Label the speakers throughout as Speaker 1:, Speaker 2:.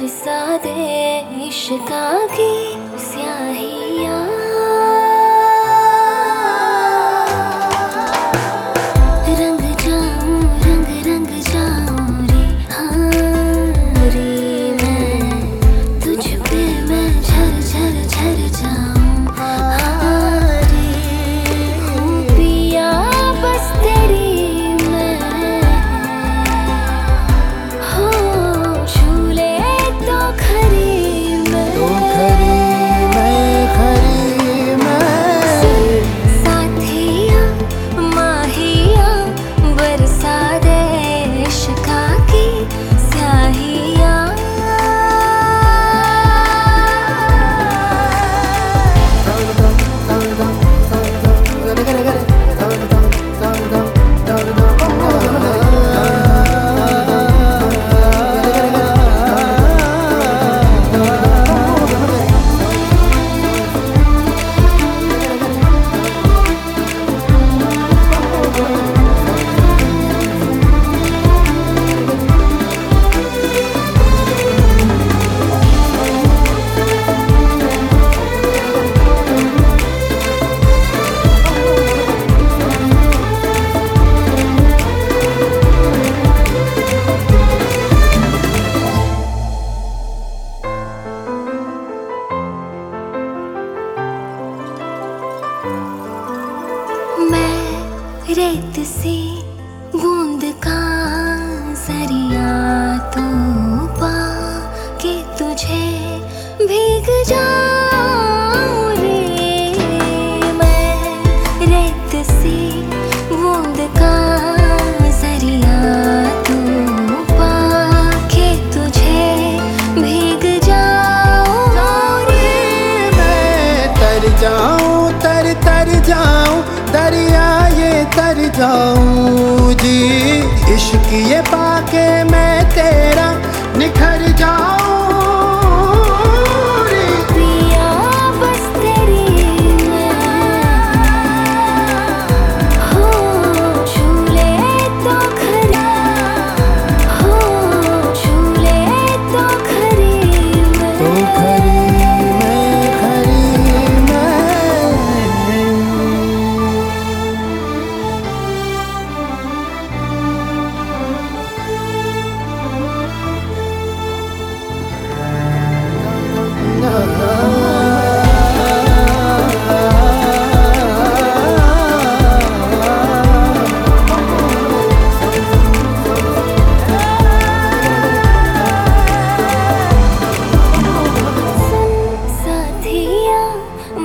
Speaker 1: बरसा दे इश्का की रेत से बूंद का सरिया तो पा के तुझे भीग जाऊँ
Speaker 2: जाऊँ जी इश्क ये पाके मैं तेरा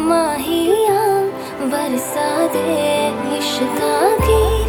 Speaker 1: माहिया बरसा दे वर्सदे की।